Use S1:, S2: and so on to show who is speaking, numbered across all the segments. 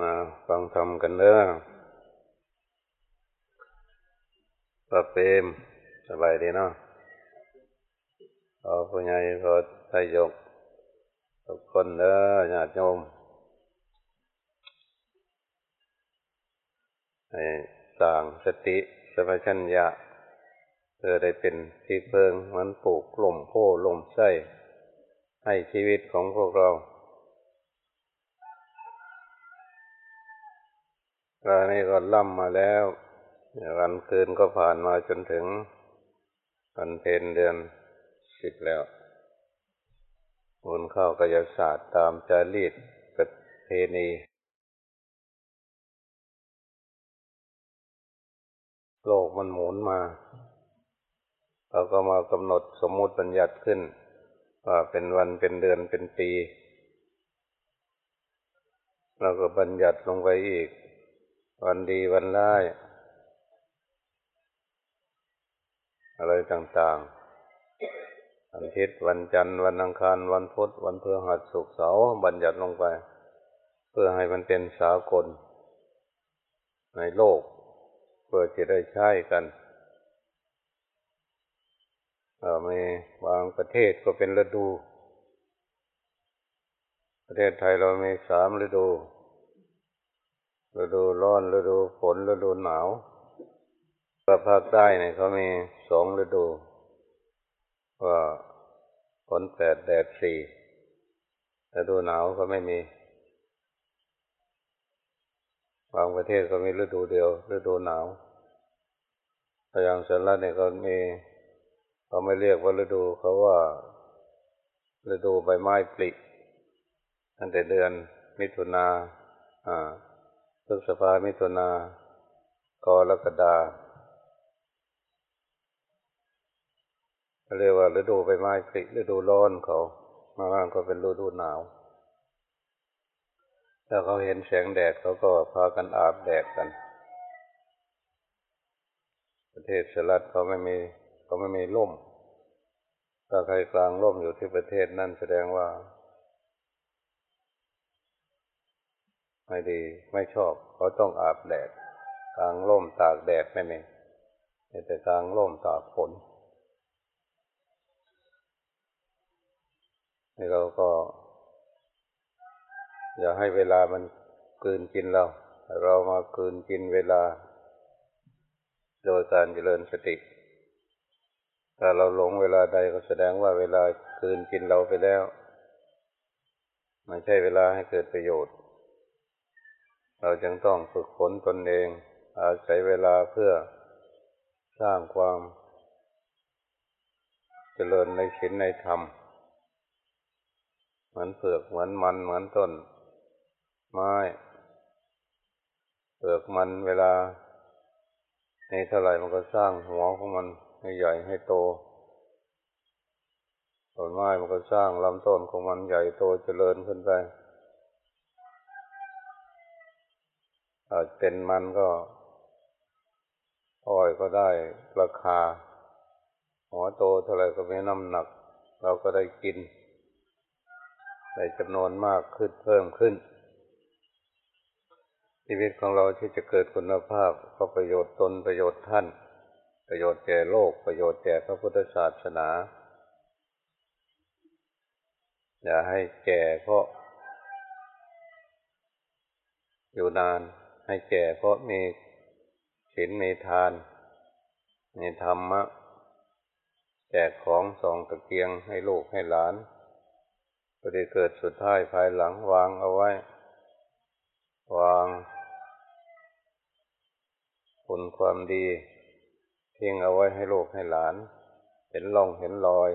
S1: มาฟังธรรมกันเด้อพระเปรมสบายดีเนาะพอผู้ใหญ่พอไทยกทุกคนเด้อญาติโยมให้สร้างสติสมปชัญญะเพื่อได้เป็นที่เพิงมันปลูกกลมโพลมไส้ให้ชีวิตของพวกเรา ตอนนี้ก็ล่ำมาแล้ววันคืนก็ผ่านมาจนถึงวันเพนเดือนสิบแล้วมุนเข้ากายศาสตร์ตามจารีตประเพณีโลกมันหมุนมา เราก็มากำหนดสมมุติบัญญัติขึ้น ว่าเป็นวันเป็นเดือนเป็นปี เราก็บัญญัติลงไปอีก วันดีวันร้าย อะไรต่างๆวันอาทิตย์วันจันทร์วันอังคาร วันพุธวันพฤหัสศุกร์เสาร์บัญญัติลงไป เพื่อให้มันเป็นสากล ในโลก เพื่อจะได้ใช้กันมีบางประเทศก็เป็นฤดู ประเทศไทยเรามีสามฤดู ฤดูร้อนฤดูฝนฤดูหนาวภาคใต้เนี่ยเขามีสองฤดู ว่าฝนแปดแดดสี่ฤดูหนาวก็ไม่มี บางประเทศก็มีฤดูเดียว ฤดูหนาวอย่างสันรัตเนี่ยก็มีเขาไม่เรียกว่าฤดูเขาว่าฤดูใบไม้ผลิตั้งแต่เดือนมิถุนาอ่า พฤษภามิถุนากรกฎาเรียกว่าฤดูใบไม้ผลิฤดูร้อนเขา มาบ้างก็เป็นฤดูหนาวถ้าเขาเห็นแสงแดดเขาก็พากันอาบแดดกัน ประเทศสลัดเขาไม่มีเขาไม่มีร่มถ้าใครกลางร่มอยู่ที่ประเทศนั่นแสดงว่า ไม่ดีไม่ชอบเขาต้องอาบแดดกลางร่มตากแดดไม่มีแต่กลางร่มตากฝนนี่เราก็ อย่าให้เวลามันกืนกินเรา เรามากืนกินเวลา โดยการเจริญสติถ้าเราหลงเวลาใดก็แสดงว่าเวลาคืนกินเราไปแล้ว ไม่ใช่เวลาให้เกิดประโยชน์ เราจึงต้องฝึกฝนตนเอง อาศัยเวลาเพื่อสร้างความเจริญในศีลในธรรม เหมือนเปลือกเหมือนมันเหมือนต้น ไม้เปลือกมันเวลาในเท่าไหร่มันก็สร้างหัวของมันให้ใหญ่ให้โตต้นไม้มันก็สร้างลำต้นของมันใหญ่โตเจริญขึ้นไป เป็นมันก็ อ้อยก็ได้ราคา หัวโตเท่าไรก็ไมีน้ำหนัก เราก็ได้กินได้จำนวนมากขึ้นเพิ่มขึ้น ชีวิตของเราที่จะเกิดคุณภาพก็ประโยชน์ตนประโยชน์ท่าน ประโยชน์แก่โลกประโยชน์แก่พระพุทธศาสนา อย่าให้แก่เพราะอยู่นาน ให้แก่เพราะมีศีลมีทาน มีธรรมะ แจกของสองตะเกียงให้ลูกให้หลานก็ได้เกิดสุดท้ายภายหลังวางเอาไว้ วางผลความดีทิ้งเอาไว้ให้ลูกให้หลาน เห็นล่องเห็นรอย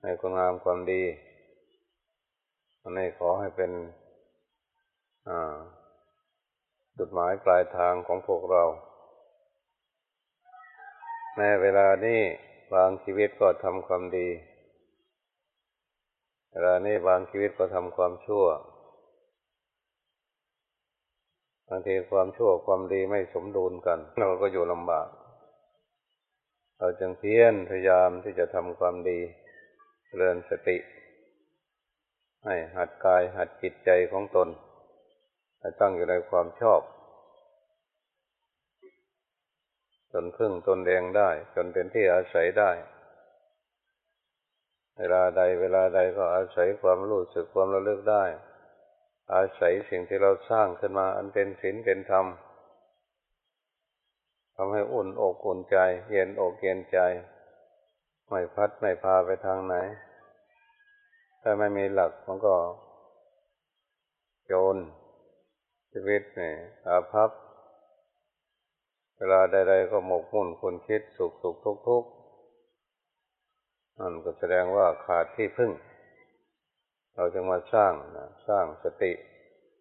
S1: ในคุณงามความดีอันนี้ขอให้เป็น จุดหมายปลายทางของพวกเรา แม้เวลานี้บางชีวิตก็ทำความดี เวลานี้บางชีวิตก็ทำความชั่ว บางทีความชั่วความดีไม่สมดุลกัน เราก็อยู่ลำบาก เราจึงเพียรพยายามที่จะทำความดีเรือนสติ ให้หัดกายหัดจิตใจของตน ให้ตั้งอยู่ในความชอบ จนพึ่งตนเองได้ จนเป็นที่อาศัยได้ เวลาใดเวลาใดก็อาศัยความรู้สึกความระลึกได้ อาศัยสิ่งที่เราสร้างขึ้นมา อันเป็นศีลเป็นธรรมทำให้อุ่นอกอุ่นใจ เย็นอกเย็นใจ ไม่พัดไม่พาไปทางไหน ถ้าไม่มีหลักมันก็โยน ชีวิตเนี่ยอาภัพ เวลาใดๆก็หมกมุ่นคุณคิดสุขสุขทุกทุกนั่นก็แสดงว่าขาดที่พึ่ง เราจะมาสร้างนะสร้างสติ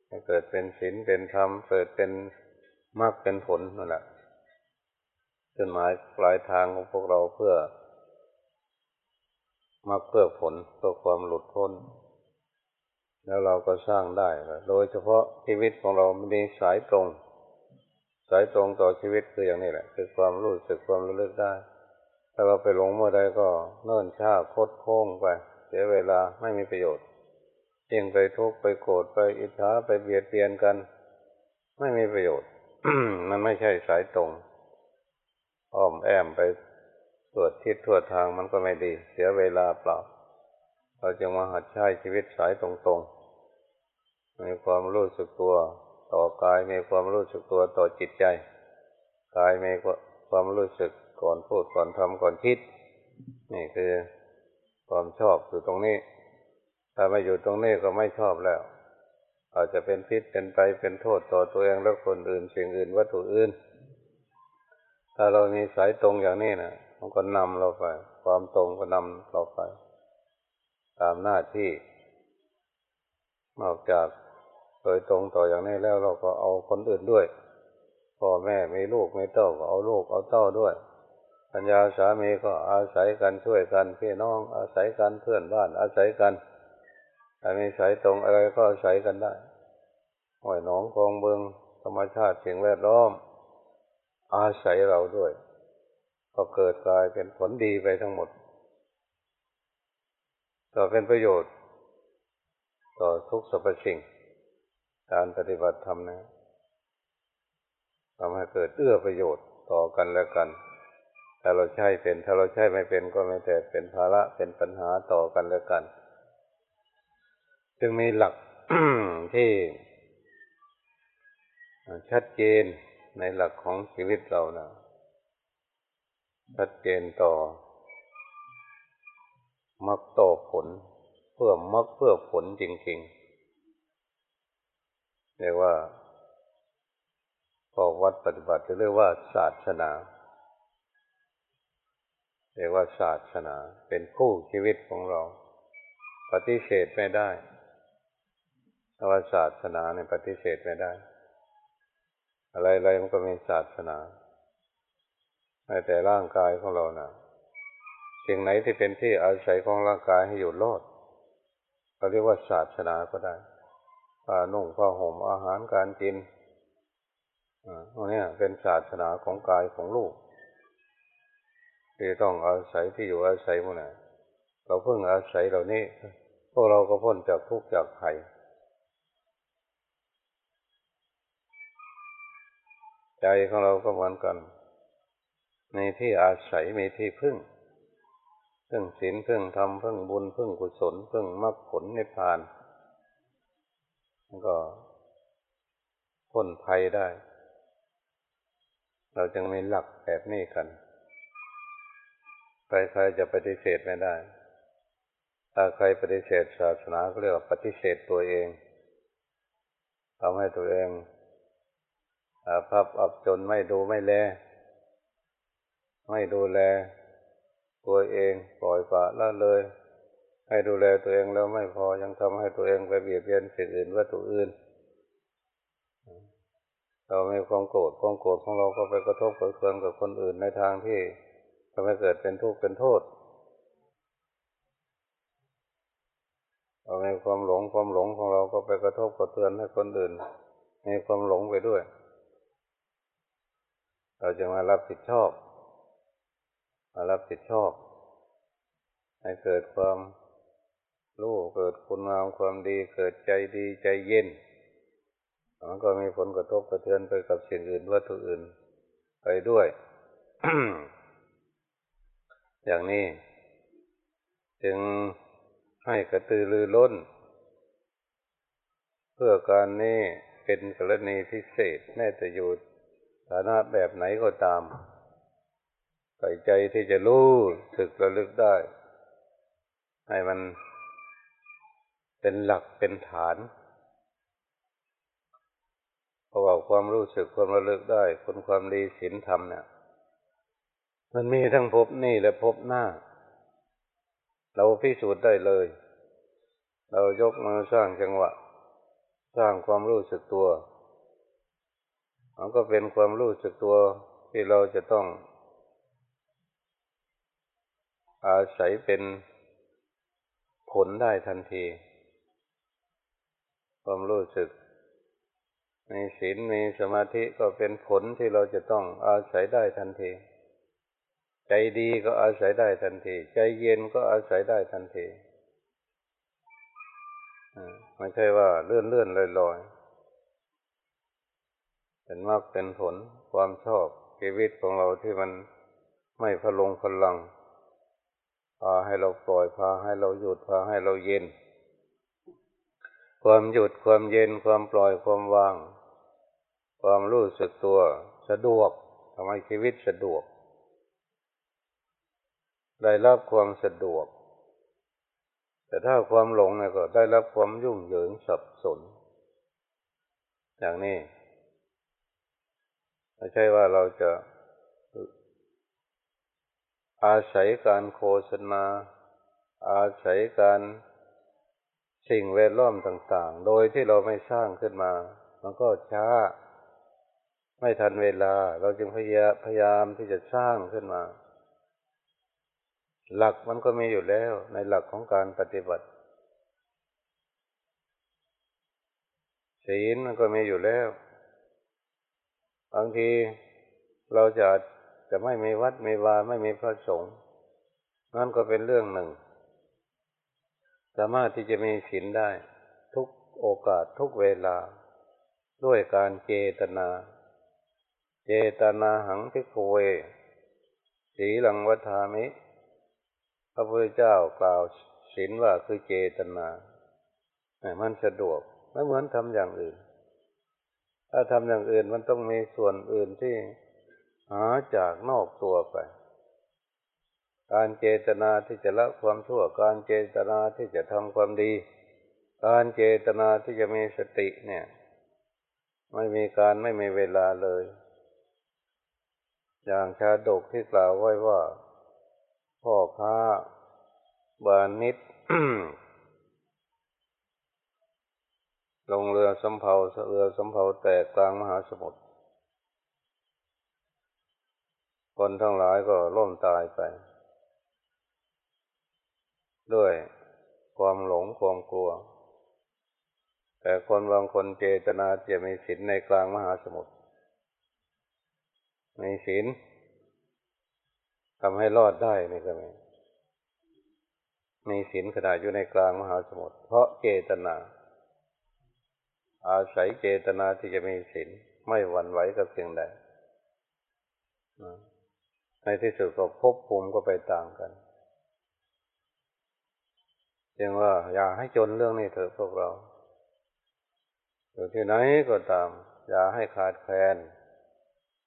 S1: ให้เกิดเป็นศีลเป็นธรรมเกิดเป็นมรรคเป็นผลนั่นแหละจุดหมายปลายทางของพวกเราเพื่อมาเพื่อผลเพื่อความหลุดพ้น แล้วเราก็สร้างได้ โดยเฉพาะชีวิตของเรามีสายตรง สายตรงต่อชีวิตคืออย่างนี้แหละ คือความรู้สึกความระลึกได้ ถ้าเราไปหลงเมื่อใดก็เนิ่นช้าโคดโค้งไป เสียเวลาไม่มีประโยชน์ยิ่งไปทุกข์ไปโกรธไปอิจฉาไปเบียดเบียนกัน ไม่มีประโยชน์ มันไม่ใช่สายตรงอ้อมแอมไปตรวจทิศทั่วทางมันก็ไม่ดี เสียเวลาเปล่า เราจะมาหัดใช้ชีวิตสายตรงๆ มีความรู้สึกตัว ต่อกายมีความรู้สึกตัวต่อจิตใจ กายมีความรู้สึกก่อนพูดก่อนทำก่อนคิด นี่คือความชอบอยู่ตรงนี้ ถ้าไม่อยู่ตรงนี้ก็ไม่ชอบแล้ว อาจจะเป็นพิษเป็นไปเป็นโทษต่อตัวเองและคนอื่นสิ่งอื่นวัตถุอื่น ถ้าเรามีสายตรงอย่างนี้นะมันก็นำเราไป ความตรงก็นำเราไป ตามหน้าที่ นอกจาก ดยตรงต่ออย่างนี้แล้วเราก็เอาคนอื่นด้วยพ่อแม่มีลูกมีเต้าก็เอาลูกเอาเต้าด้วยปัญญาสามีก็อาศัยกันช่วยกันพี่น้องอาศัยกันเพื่อนบ้านอาศัยกันถ้ามีสายตรงอะไรก็อาศัยกันได้ห้อยหนองกองเบืองธรรมชาติสิ่งแวดล้อม อาศัยเราด้วย ก็เกิดกลายเป็นผลดีไปทั้งหมดต่อเป็นประโยชน์ ต่อทุกสรรพสิ่ง การปฏิบัติธรรมนะทำให้เกิดเอื้อประโยชน์ต่อกันและกัน ถ้าเราใช้เป็น ถ้าเราใช้ไม่เป็นก็ไม่แต่เป็นภาระเป็นปัญหาต่อกันและกัน จึงมีหลักที่ชัดเจนในหลักของชีวิตเรานะชัดเจนต่อมักต่อผล เพื่อมักเพื่อผลจริง ๆ เรียกว่าพอวัดปฏิบัติเรียกว่าศาสนา เรียกว่าศาสนา เป็นคู่ชีวิตของเรา ปฏิเสธไม่ได้เพราะว่าศาสนาเนี่ยปฏิเสธไม่ได้ อะไรๆมันก็มีศาสนาในแต่ร่างกายของเรานะ่ะสิ่งไหนที่เป็นที่อาศัยของร่างกายให้อยู่รอดเราเรียกว่าศาสนาก็ได้ ผ้านุ่งผ้าห่มอาหารการกินอ่าพวกนี้เป็นศาสนาของกายของลูกที่ต้องอาศัยที่อยู่อาศัยพวกนี้เราเพิ่งอาศัยเหล่านี้ พวกเราก็พ้นจากทุกข์จากภัยใจของเราก็เหมือนกันมีที่อาศัยมีที่พึ่ง พึ่งศีลพึ่งธรรมพึ่งบุญพึ่งกุศลพึ่งมรรคผลในพาน ก็พ้นภัยได้ เราจึงมีหลักแบบนี้กันใครๆจะปฏิเสธไม่ได้ ถ้าใครปฏิเสธศาสนาก็เรียกว่าปฏิเสธตัวเองทำให้ตัวเองอาภัพอับจนไม่ดูไม่แล ไม่ดูแล ตัวเองปล่อยปละละเลย ให้ดูแลตัวเองแล้วไม่พอยังทำให้ตัวเองไปเบียดเบียนสิ่งอื่นวัตถุอื่น เราม่ความโกรธความโกรธของเราก็ไปกระทบกระเทือนกับคนอื่นในทางที่ทำให้เกิดเป็นทุกข์เป็นโทษเราในความหลงความหลงของเราก็ไปกระทบกระเทือนให้คนอื่นมีความหลงไปด้วย เราจะมารับผิดชอบ มารับผิดชอบ ให้เกิดความ รู้เกิดคุณงามความดีเกิดใจดีใจเย็นมันก็มีผลกระทบกระเทือนไปกับสิ่งอื่นวัตถุอื่นไปด้วย อย่างนี้ จึงให้กระตือรือร้น เพื่อการนี้เป็นกรณีพิเศษแม้จะอยู่ฐานะแบบไหนก็ตามใส่ใจที่จะรู้สึกระลึกได้ ให้มัน เป็นหลักเป็นฐานเพราะว่าความรู้สึกความระลึกได้คนความดีศีลธรรมเนี่ยมันมีทั้งพบนี่และพบหน้า เราพิสูจน์ได้เลย เรายกมือสร้างจังหวะ สร้างความรู้สึกตัวมันก็เป็นความรู้สึกตัวที่เราจะต้อง อาศัยเป็นผลได้ทันที ความรู้สึกมีศีลมีสมาธิก็เป็นผลที่เราจะต้องอาศัยได้ทันที ใจดีก็อาศัยได้ทันที ใจเย็นก็อาศัยได้ทันทีไม่ใช่ว่าเลื่อนเลื่อนลอยลอยเป็นมากเป็นผลความชอบชีวิตของเราที่มันไม่พลงพลังพาให้เราปล่อยพาให้เราหยุดพาให้เราเย็น ความหยุดความเย็นความปล่อยความวาง ความรู้สึกตัวสะดวกทำให้ชีวิตสะดวก ได้รับความสะดวก แต่ถ้าความหลงเนี่ยก็ได้รับความยุ่งเหยิงสับสน อย่างนี้ไม่ใช่ว่าเราจะอาศัยการโฆษณา อาศัยการ สิ่งแวดล้อมต่าง ๆ โดยที่เราไม่สร้างขึ้นมา มันก็ช้า ไม่ทันเวลา เราจึงพยายามพยามที่จะสร้างขึ้นมา หลักมันก็มีอยู่แล้วในหลักของการปฏิบัติ ศีลมันก็มีอยู่แล้ว บางทีเราจะจะไม่มีวัดไมีวาไม่มีพระสงฆ์นั่นก็เป็นเรื่องหนึ่ง สามารถที่จะมีศีลได้ ทุกโอกาสทุกเวลา ด้วยการเจตนา เจตนาหังพิกเว สีหลังวัฏามิ พระพุทธเจ้ากล่าวศีลว่าคือเจตนามันสะดวกไม่เหมือนทำอย่างอื่น ถ้าทำอย่างอื่นมันต้องมีส่วนอื่นที่หาจากนอกตัวไป การเจตนาที่จะละความชั่ว การเจตนาที่จะทำความดี การเจตนาที่จะมีสติเนี่ย ไม่มีการไม่มีเวลาเลย อย่างชาดกที่กล่าวไว้ว่า พ่อค้าบานิดลงเรือสำเภาเรือสำเภาแตกกลางมหาสมุทรคนทั้งหลายก็ล่มตายไป ด้วยความหลงความกลัว แต่คนบางคนเจตนาจะมีศีลในกลางมหาสมุทรในศีลทำให้รอดได้นี่ก็ไม่มีศีลขนาดอยู่ในกลางมหาสมุทรเพราะเจตนา อาศัยเจตนาที่จะมีศีลไม่หวั่นไหวกับสิ่งใดในที่สุดก็พบภูมิก็ไปต่างกัน จึงว่า อย่าให้จนเรื่องนี้เถอะพวกเรา อยู่ที่ไหนก็ตาม อย่าให้ขาดแคลน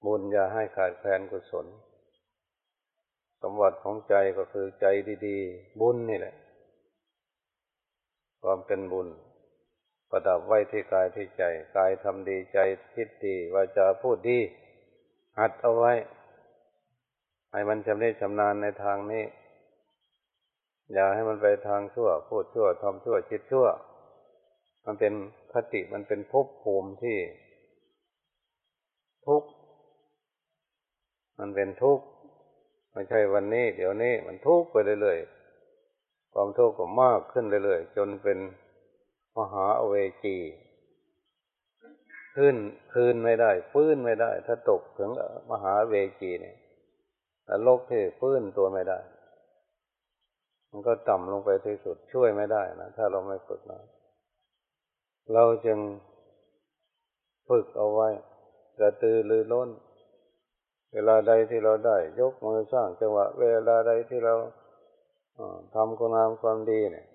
S1: บุญอย่าให้ขาดแคลนกุศล สมบัติของใจก็คือใจดีๆ บุญนี่แหละ ความเป็นบุญ ประดับไว้ที่กายที่ใจ กายทำดีใจคิดดีวาจาพูดดีหัดเอาไว้ ให้มันชำนิชำนาญในทางนี้ อย่าให้มันไปทางชั่วพูดชั่วทำชั่วคิดชั่ว มันเป็นคติมันเป็นภพภูมิที่ ทุกมันเป็นทุกข์ไม่ใช่วันนี้ เดี๋ยวนี้มันทุกข์ไปเรื่อยๆความทุกข์ก็มากขึ้นเรื่อยๆจนเป็นมหาเวจีขึ้นคืนไม่ได้ฟื้นไม่ได้ ถ้าตกถึงมหาเวจีเนี่ยแล้วโลกที่ฟื้นตัวไม่ได้ มันก็ต่ำลงไปที่สุดช่วยไม่ได้นะถ้าเราไม่ฝึกนะเราจึงฝึกเอาไว้กระตือรือร้น เวลาใดที่เราได้ ยกมือสร้างจังหวะ เวลาใดที่เราทำคุณงามความดีเนี่ย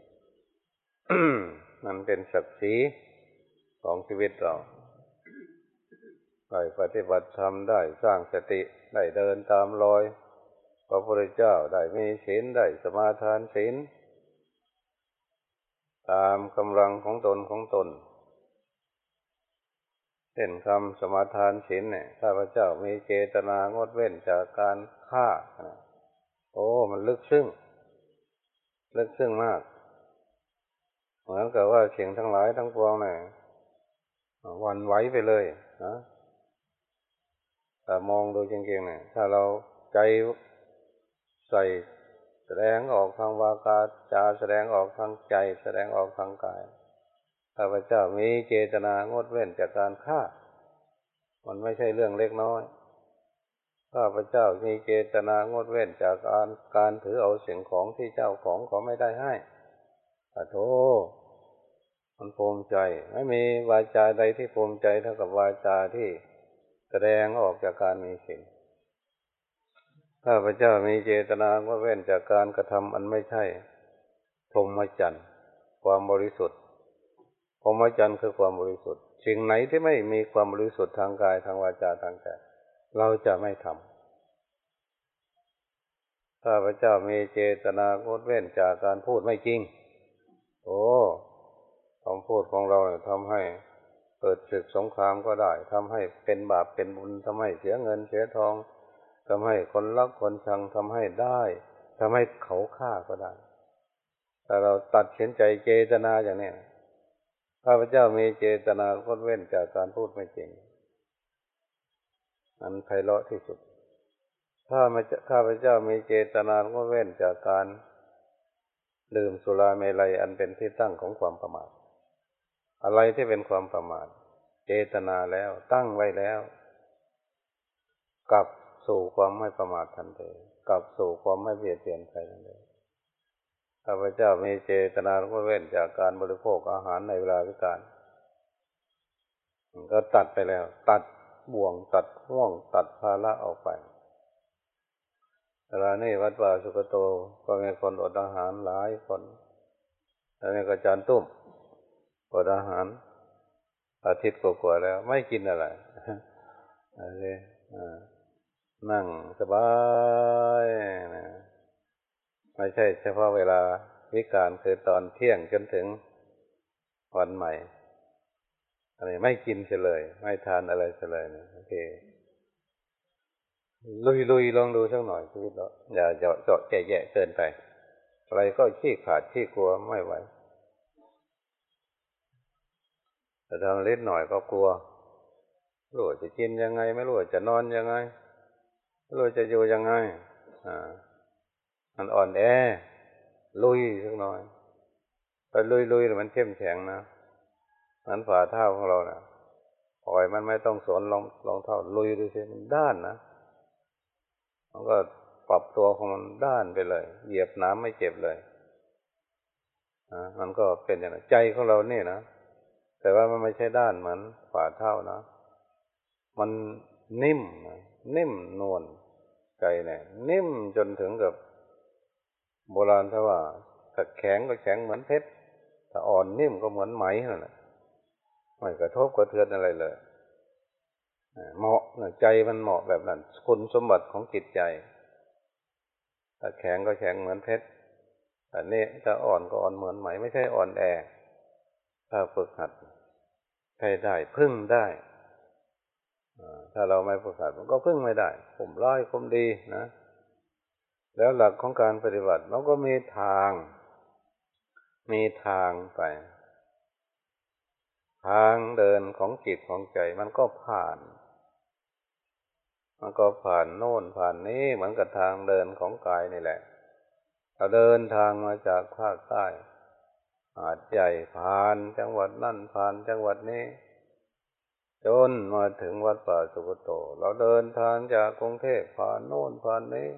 S1: มันเป็นศักดิ์ศรีของชีวิตเราได้ปฏิบัติธรรมได้สร้างสติได้เดินตามรอย พระพุทธเจ้าได้มีศีลได้สมาทานศีลตามกำลังของตนของตนเช่นคำสมาทานศีลเนี่ยข้าพเจ้ามีเจตนางดเว้นจากการฆ่า โอ้ มันลึกซึ้ง ลึกซึ้งมาก เหมือนกับว่าเสียงทั้งหลายทั้งปวงเนี่ยวันไหวไปเลยนะแต่มองดูจริงๆเนี่ยถ้าเราใจ ใส่แสดงออกทางวากาจาแสดงออกทางใจ แสดงออกทางกายข้าพเจ้ามีเจตนางดเว้นจากการฆ่า มันไม่ใช่เรื่องเล็กน้อย ข้าพเจ้ามีเจตนางดเว้นจากการการถือเอาสิ่งของที่เจ้าของเขาไม่ได้ให้อโทมันภูมิใจ ไม่มีวาจาใดที่ภูมิใจเท่ากับวาจาที่แสดงออกจากการมีสิ่ง ข้าพเจ้ามีเจตนาว่าเว้นจากการกระทำอันไม่ใช่พรหมจรรย์ความบริสุทธิ์พรหมจรรย์คือความบริสุทธิ์สิ่งไหนที่ไม่มีความบริสุทธิ์ทางกายทางวาจาทางใจเราจะไม่ทำข้าพเจ้ามีเจตนางดเว้นจากการพูดไม่จริง โอ้คำพูดของเราเนี่ยทำให้เกิดศึกสงครามก็ได้ทำให้เป็นบาปเป็นบุญทำให้เสียเงินเสียทอง ทำให้คนรักคนชังทำให้ได้ทำให้เขาฆ่าก็ได้แต่เราตัดสินใจเจตนาอย่างนี้ข้าพเจ้ามีเจตนาคดเว้นจากการพูดไม่จริงอันไพเราะที่สุด ถ้ามาข้าพเจ้ามีเจตนาก็เว้นจากการดื่มสุราเมลัยอันเป็นที่ตั้งของความประมาท อะไรที่เป็นความประมาท เจตนาแล้วตั้งไว้แล้ว กับ สู่ความไม่ประมาททันทีกลับสู่ความไม่เบียดเบียนใครทันทีข้าพเจ้ามีเจตนาก็เว้นจากการบริโภคอาหารในเวลาวิการก็ตัดไปแล้ว ตัดบ่วงตัดห่วงตัดภาระออกไปเวลานี้วัดป่าสุกโตก็มีคนอดอาหารหลายคนแล้วนี่ก็จานตุ้มอดอาหาร อาทิตย์กว่าแล้ว ไม่กินอะไรอะไร นั่งสบายนะไม่ใช่เฉพาะเวลาวิการคือตอนเที่ยงจนถึงวันใหม่อะไรไม่กินเฉลย ไม่ทานอะไรเฉลยนะโอเคลุยลุยลองดูสักหน่อยชีวิตเราอย่าเจาะเจาะแย่เกินไป อะไรก็ขี้ขาดขี้กลัวไม่ไหวแต่ทำเล็กหน่อยก็กลัวรู้จะกินยังไง ไม่รู้จะนอนยังไง ไม่รู้จะอยู่ยังไงอ่ามันอ่อนแอ ลุยสักหน่อยไปลุยลุยมันเข้มแข็งนะนั้นฝ่าเท้าของเราเนะ่ะปล่อยมันไม่ต้องสนลองลองเท้าลุยดูสิมันด้านนะมันก็ปรับตัวของมันด้านไปเลย เหยียบน้ำไม่เจ็บเลยอ่ามันก็เป็นอย่างนั้นใจของเราเนี่ยนะแต่ว่ามันไม่ใช่ด้านเหมือนฝ่าเท้านะ มันนิ่มนิ่ นิ่มนวลใจเนี่ยนิ่มจนถึงกับ โบราณถ้าว่าถ้าแข็งก็แข็งเหมือนเพชรถ้าอ่อนนิ่มก็เหมือนไหมนั่นแหละไม่กระทบกระเทือนอะไรเลยเหมาะใจมันเหมาะแบบนั้นคุณสมบัติของจิตใจถ้าแข็งก็แข็งเหมือนเพชรแต่นี่ถ้าอ่อนก็อ่อนเหมือนไหม ไม่ใช่อ่อนแอถ้าฝึกหัดใช้ได้พึ่งได้ ถ้าเราไม่ฝึกหัดมันก็พึ่งไม่ได้ผมร้อยผมดีนะ แล้วหลักของการปฏิบัติเราก็มีทาง มีทางไป ทางเดินของจิตของใจมันก็ผ่าน มันก็ผ่านโน่นผ่านนี้เหมือนกับทางเดินของกายนี่แหละเราเดินทางมาจากภาคใต้อาจใหญ่ผ่านจังหวัดนั่นผ่านจังหวัดนี้ จนมาถึงวัดป่าสุกโต เราเดินทางจากกรุงเทพผ่านโน่นผ่านนี้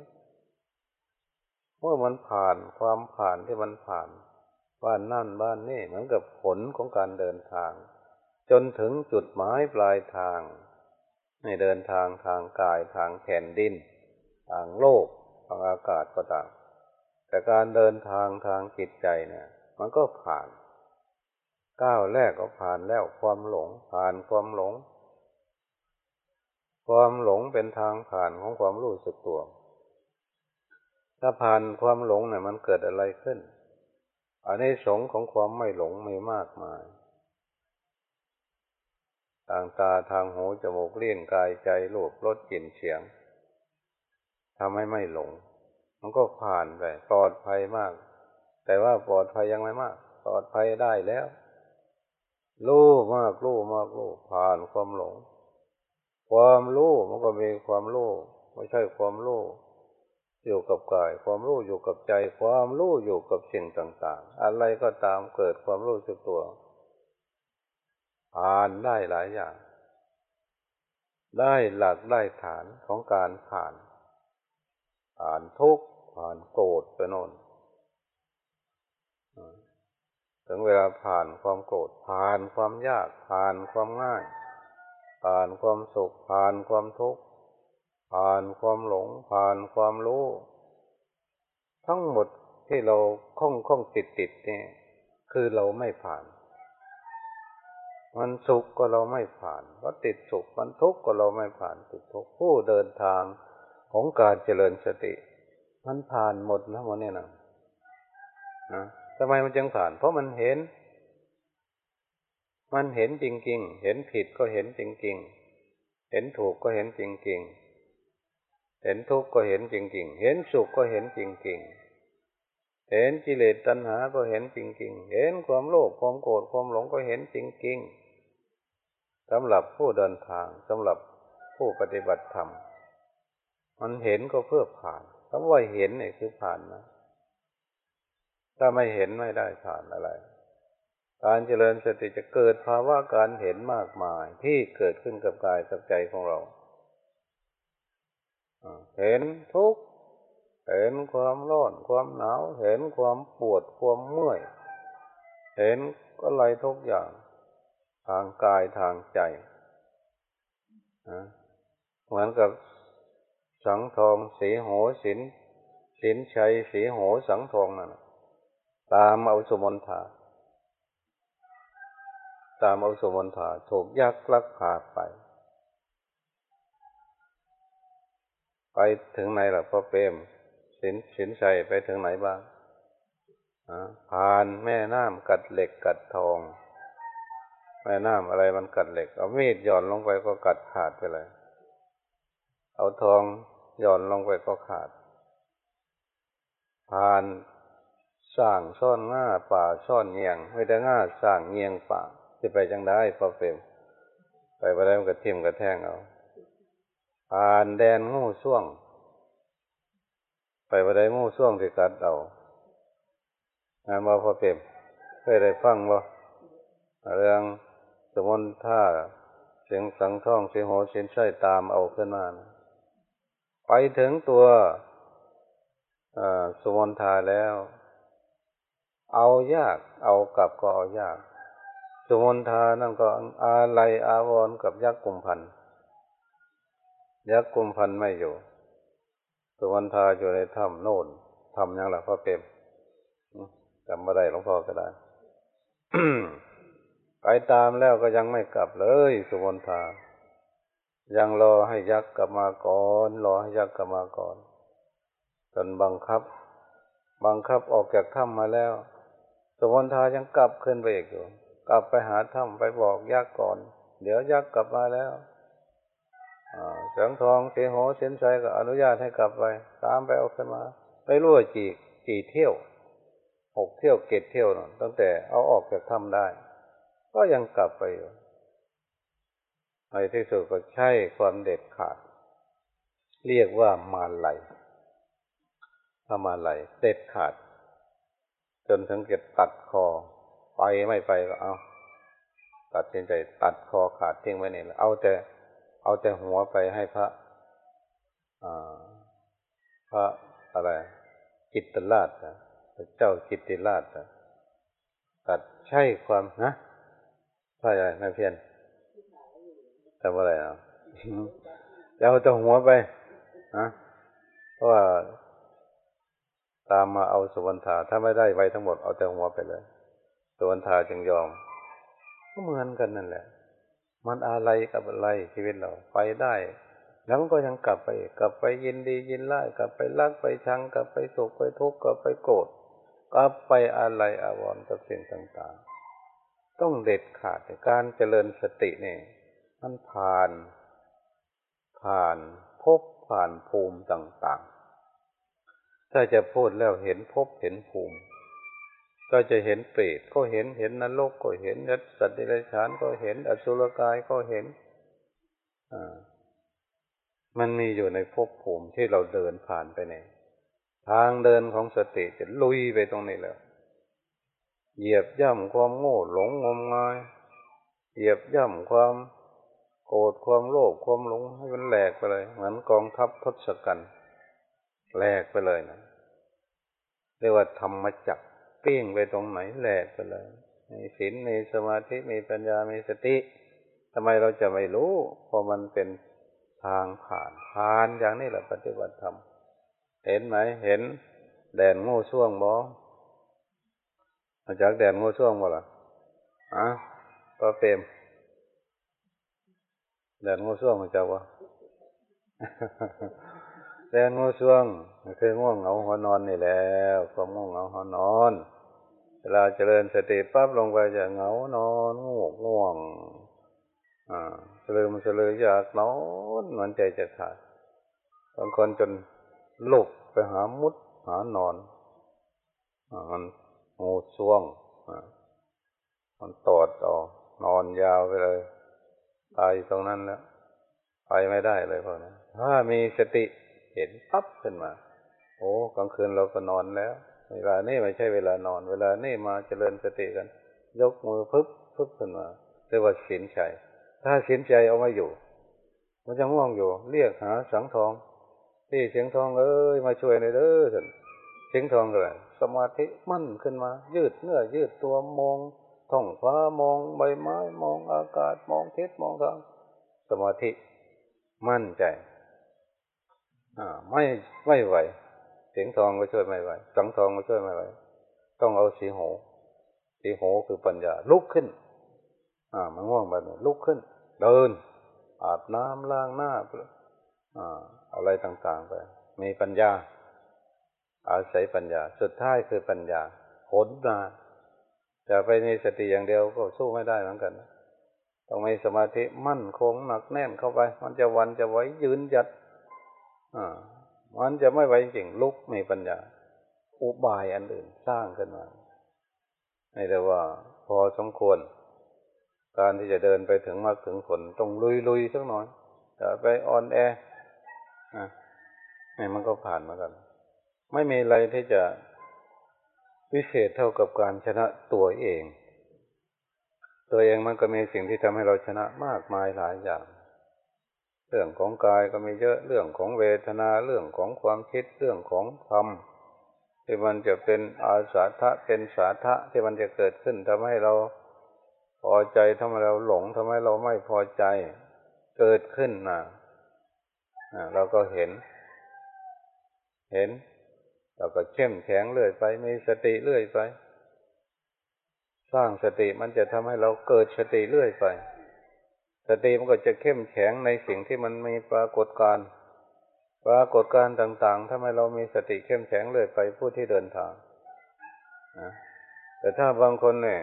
S1: เมื่อมันผ่านความผ่านที่มันผ่านบ้านนั่นบ้านนี่เหมือนกับผลของการเดินทาง จนถึงจุดหมายปลายทาง ในเดินทางทางกายทางแผ่นดิน ทางโลกทางอากาศก็ตามแต่การเดินทางทางจิตใจเนี่ย มันก็ผ่าน ก้าวแรกก็ผ่านแล้วความหลงผ่านความหลง ความหลงเป็นทางผ่านของความรู้สึกตัว ถ้าผ่านความหลงเนี่ยมันเกิดอะไรขึ้นอันนี้สงของความไม่หลงไม่มากมาย ทางตาทางหูจมูกเลี้ยงกายใจรูปรสกลิ่นเสียงทำให้ไม่หลง มันก็ผ่านไปปลอดภัยมาก แต่ว่าปลอดภัยยังไม่มาก ปลอดภัยได้แล้ว รู้มากรู้มากรู้ผ่านความหลง ความรู้มันก็มีความรู้ไม่ใช่ความรู้อยู่กับกาย ความรู้อยู่กับใจ ความรู้อยู่กับสิ่งต่าง ๆ อะไรก็ตามเกิดความรู้สึกตัวผ่านได้หลายอย่าง ได้หลักได้ฐานของการผ่าน ผ่านทุกข์ผ่านโกรธไปโน่น ถึงเวลาผ่านความโกรธผ่านความยากผ่านความง่าย ผ่านความสุขผ่านความทุกข์ผ่านความหลงผ่านความรู้ ทั้งหมดที่เราคล้องคล้องติดติดเนี่ยคือเราไม่ผ่าน มันสุขก็เราไม่ผ่านว่าติดสุขมันทุกข์ก็เราไม่ผ่านติดทุกข์ผู้เดินทางของการเจริญสติ มันผ่านหมดแล้วมันเนี่ยนะนะ ทำไมมันจึงผ่าน เพราะมันเห็น มันเห็นจริงๆ เห็นผิดก็เห็นจริงๆ เห็นถูกก็เห็นจริงๆ เห็นทุกข์ก็เห็นจริงๆ เห็นสุขก็เห็นจริงๆ เห็นกิเลสตัณหาก็เห็นจริงๆ เห็นความโลภความโกรธความหลงก็เห็นจริงๆสำหรับผู้เดินทางสำหรับผู้ปฏิบัติธรรม มันเห็นก็เพื่อผ่านคำว่าเห็นเนี่ยคือผ่านนะ ถ้าไม่เห็นไม่ได้ผ่านอะไร การเจริญสติจะเกิดภาวะการเห็นมากมายที่เกิดขึ้นกับกายกับใจของเรา เห็นทุกข์ เห็นความร้อน ความหนาว เห็นความปวด ความเมื่อย เห็นอะไรทุกอย่างทางกายทางใจเหมือนกับสังทองสีโหสินสินชัยสีโหสังทองนั่น ตามเอาสมนถาตามเอาสมนถาถูกยักลักพาไป ไปถึงไหนล่ะพ่อเปรมสินสินชัยไปถึงไหนบ้างผ่านแม่น้ำกัดเหล็กกัดทอง แม่น้ำอะไรมันกัดเหล็ก เอามีดหย่อนลงไปก็กัดขาดไปเลย เอาทองหย่อนลงไปก็ขาด ผ่าน สร้างซ่อนง่าป่าซ่อนเงียงไม่ได้ง่าสร้างเงียงป่าจะไปจังได้พอเฟมไปไปได้มันก็ทิ่มกระแทงเอาผ่านแดนงูส่วง ไปไปได้งูส่วงที่กัดเอางานมาพอเฟมเคยได้ฟังบ่เรื่องสมนท่าเสียงสังท่องเสียงโหเสียงใช่ตามเอาขึ้นมาไปถึงตัวสมนทาแล้ว เอายาก เอากลับก็เอายากสุมนทานั่นก็อาลัยอาวรกับยักษ์กุมพันยักษ์กุมพันไม่อยู่สุมนทาอยู่ในถ้ำโน่นทำยังหลักพ่อเปรมจำมาได้หลวงพ่อก็ได้ไปตามแล้วก็ยังไม่กลับเลยสุมนทา ยังรอให้ยักษ์กลับมาก่อน รอให้ยักษ์กลับมาก่อนจนบังคับ บังคับออกจากถ้ำมาแล้ว สมนทายังกลับขึ้นไปอีกอยู่ กลับไปหาถ้ำไปบอกยักษ์ก่อน เดี๋ยวยักษ์กลับมาแล้วเสียงทองเสียโหเสียนใจก็อนุญาตให้กลับไป ตามไปเอาขึ้นมา ไปรู้ว่ากี่กี่เที่ยวหกเที่ยวเกตเที่ยวนั่นตั้งแต่เอาออกจากถ้ำได้ ก็ยังกลับไปอยู่ในที่สุดก็ใช่ความเด็ดขาด เรียกว่ามาไหลถ้ามาไหลเด็ดขาด จนถึงเก็บตัดคอ ไปไม่ไปก็เอาตัดสินใจตัดคอขาดทิ้งไว้นี่เอาแต่ เอาแต่หัวไปให้พระพระอะไรจิตตราชนะเจ้าจิตติราชนะตัดใช่ความนะใช่อะไรนะเพียนทำอะไรอะแล้วจะหัวไปนะเพราะว่า ตามมาเอาสุวรรณาถ้าไม่ได้ไว้ทั้งหมดเอาแต่หัวไปเลยสุวรรณาจึงยอม ก็เหมือนกันนั่นแหละ มันอะไรกับอะไรชีวิตเราไปได้ แล้วมันก็ยังกลับไปกลับไปยินดียินไล่กลับไปรักไปชังกลับไปสุขไปทุกข์กลับไปโกรธกลับไปอะไรอาวรณ์กับสิ่งต่างๆ ต้องเด็ดขาดการเจริญสติเนี่ยมันผ่าน ผ่านพบผ่านภูมิต่างๆ ถ้าจะพูดแล้วเห็นพบเห็นภูมิ ก็จะเห็นเปรตก็เห็นเห็นนรกก็เห็นสัตว์เดรัจฉานก็เห็น อสุรกายก็เห็นมันมีอยู่ในภพภูมิที่เราเดินผ่านไปในทางเดินของสติจะลุยไปตรงนี้แล้ว เหยียบย่ำความโง่หลงงมงาย เหยียบย่ำความโกรธความโลภความหลงให้มันแหลกไปเลย เหมือนกองทัพทศกัณฐ์ แหลกไปเลยนะเรียกว่าธรรมจักเปี้ยงไปตรงไหนแหลกไปเลยมีศีลมีสมาธิมีปัญญามีสติทำไมเราจะไม่รู้เพราะมันเป็นทางผ่านผ่านอย่างนี้แหละปฏิบัติธรรมเห็นไหมเห็น แดนงูช่วงบ่มาจากแดนงูช่วงบ่ล่ะอะก็เปรมแดนงูช่วงมาจากว่า แดนงูช่วงคือง่วงเหงาหัวนอนนี่แล้วความง่วงเหงาหัวนอน เวลาเจริญสติปั๊บลงไปจะเหงานอนง่วงง่วงอ่าเฉลิมเฉลยอยากนอนเหมือนใจจะขาดบางคนจนลุกไปหามุดหานอนอมันงูช่วงมันตอดออกนอนยาวไปเลยตายตรงนั้นแล้วไปไม่ได้เลยพวกนั้นถ้ามีสติ เห็นปั๊บขึ้นมา โอ้กลางคืนเราก็นอนแล้ว เวลานี่ไม่ใช่เวลานอน เวลานี่มาเจริญสติกัน ยกมือพึบพึบขึ้นมาเรียกว่าสินใจถ้าสินใจเอามาอยู่ มันจะง่วงอยู่ เรียกหาสังทองที่เสียงทองเอ้ยมาช่วยในเด้อสิเสียงทองเลยสมาธิมั่นขึ้นมา ยืดเนื้อยืดตัวมองท้องฟ้ามองใบไม้มองอากาศมองทิศมองทางสมาธิ มั่นใจ ไม่ไม่ไหวเสียงทองก็ช่วยไม่ไหวสังทองก็ช่วยไม่ไหวต้องเอาสีโหสีโหคือปัญญาลุกขึ้น อ่ามันง่วงแบบนี้ลุกขึ้น เดิน อาบน้ำล้างหน้าอ่าอะไรต่างๆไป มีปัญญา อาศัยปัญญา สุดท้ายคือปัญญาผลมาจะไปในสติอย่างเดียวก็สู้ไม่ได้เหมือนกัน ต้องมีสมาธิมั่นคงหนักแน่นเข้าไป มันจะวันจะไว้ยืนยัด มันจะไม่ไว้จริงลุกมีปัญญา อุบายอันอื่นสร้างขึ้นมาให้แต่ว่าพอสมควร การที่จะเดินไปถึงมากถึงผลต้องลุยๆสักหน่อยจะไปอ่อนแอนี่มันก็ผ่านมากัน ไม่มีอะไรที่จะวิเศษเท่ากับการชนะตัวเอง ตัวเองมันก็มีสิ่งที่ทำให้เราชนะมากมายหลายอย่าง เรื่องของกายก็มีเยอะเรื่องของเวทนาเรื่องของความคิดเรื่องของธรรมที่มันจะเป็นอาสาทะเป็นสาทะที่มันจะเกิดขึ้นทำให้เราพอใจทำให้เราหลงทำให้เราไม่พอใจเกิดขึ้นนะเราก็เห็น เห็น เราก็เข้มแข็งเรื่อยไปมีสติเรื่อยไป สร้างสติมันจะทำให้เราเกิดสติเรื่อยไป สติมันก็จะเข้มแข็งในสิ่งที่มันมีปรากฏการปรากฏการต่างๆถ้าให้เรามีสติเข้มแข็งเรื่อยไปผู้ที่เดินทางนะแต่ถ้าบางคนเนี่ย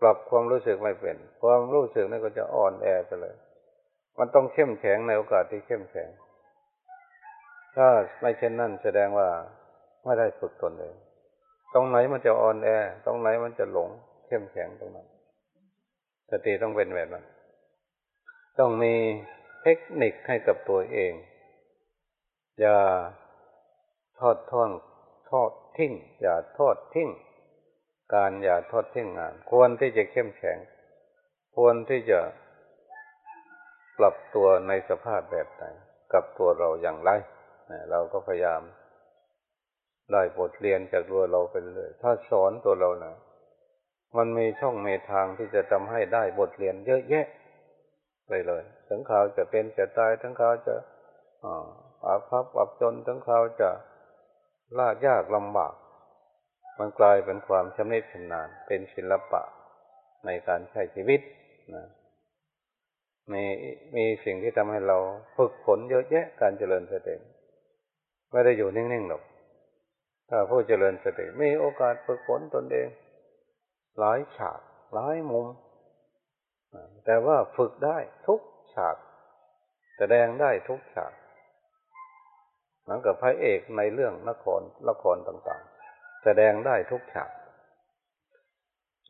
S1: ปรับความรู้สึกไม่เป็น ความรู้สึกนี่ก็จะอ่อนแอไปเลย มันต้องเข้มแข็งในโอกาสที่เข้มแข็ง ถ้าไม่เช่นนั้นแสดงว่าไม่ได้ฝึกตนเลย ตรงไหนมันจะอ่อนแอ ตรงไหนมันจะหลง เข้มแข็งตรงนั้น สติต้องเป็นแบบนั้น ต้องมีเทคนิคให้กับตัวเอง อย่าทอดท่องทอดทิ้ง อย่าทอดทิ้ง การอย่าทอดทิ้งงาน ควรที่จะเข้มแข็ง ควรที่จะปรับตัวในสภาพแบบไหนกับตัวเราอย่างไรเราก็พยายามได้บทเรียนจากตัวเราไปเรื่อยถ้าสอนตัวเรานะมันมีช่องมีทางที่จะทำให้ได้บทเรียนเยอะแยะ เลยถึงเขาจะเป็นจะตายถึงเขาจะอาภัพอับจนถึงเขาจะลากยากลำบาก มันกลายเป็นความชำนิชำนาญเป็นศิลปะในการใช้ชีวิตนะมีมีสิ่งที่ทำให้เราฝึกฝนเยอะแยะการเจริญสติไม่ได้อยู่นิ่งๆหรอกถ้าผู้เจริญสติมีโอกาสฝึกฝนตนเอง หลายฉากหลายมุม แต่ว่าฝึกได้ทุกฉาก แสดงได้ทุกฉากเหมือนกับพระเอกในเรื่องละครละครต่างๆ แสดงได้ทุกฉาก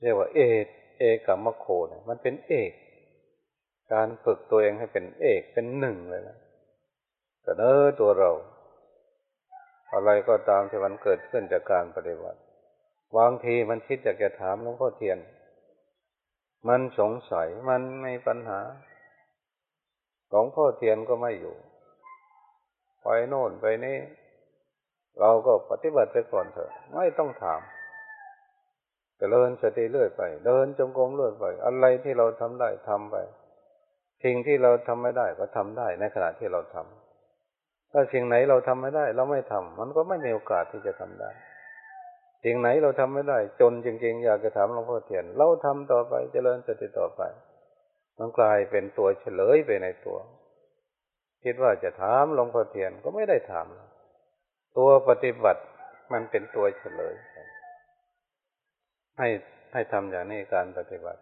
S1: เรียกว่าเอกเอกมโคเนี่ยมันเป็นเอก การฝึกตัวเองให้เป็นเอกเป็นหนึ่งเลยนะแต่เนอตัวเรา อะไรก็ตามที่มันเกิดขึ้นจากการปฏิบัติบางทีมันคิดอยากจะถามหลวงพ่อเทียน มันสงสัยมันไม่ปัญหาหลวงพ่อเทียนก็ไม่อยู่ไปโน่นไปนี่เราก็ปฏิบัติไปก่อนเถอะ ไม่ต้องถามเดินสติเรื่อยไป เดินจงกรมเรื่อยไป อะไรที่เราทำได้ทำไปสิ่งที่เราทำไม่ได้ก็ทำได้ในขณะที่เราทำถ้าสิ่งไหนเราทำไม่ได้ เราไม่ทำมันก็ไม่มีโอกาสที่จะทำได้ สิ่งไหนเราทำไม่ได้ จนจริงๆ อยากจะถามหลวงพ่อเทียน เราทำต่อไปจเจริญสติต่อไป มันกลายเป็นตัวเฉลยไปในตัว คิดว่าจะถามหลวงพ่อเทียนก็ไม่ได้ถาม ตัวปฏิบัติมันเป็นตัวเฉลย ให้ให้ทำอย่างนี้การปฏิบัติ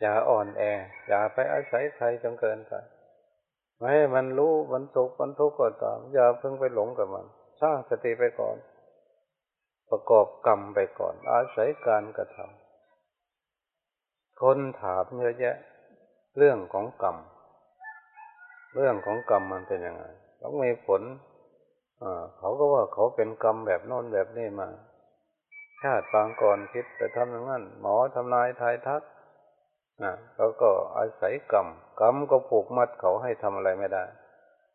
S1: อย่าอ่อนแอ อย่าไปอาศัยใครจนเกินไปไม่ให้มันรู้มันสุขมันทุกข์ก็ตามอย่าเพิ่งไปหลงกับมัน สร้างสติไปก่อน ประกอบกรรมไปก่อน อาศัยการกระทำคนถามเยอะแยะ เรื่องของกรรม เรื่องของกรรมมันเป็นยังไงต้องมีผลเขาก็ว่าเขาเป็นกรรมแบบโน้นแบบนี้มา ชาติปางก่อนคิดแต่ทำอย่างนั้น หมอทำนายทายทักนะเขาก็อาศัยกรรม กรรมก็ผูกมัดเขาให้ทำอะไรไม่ได้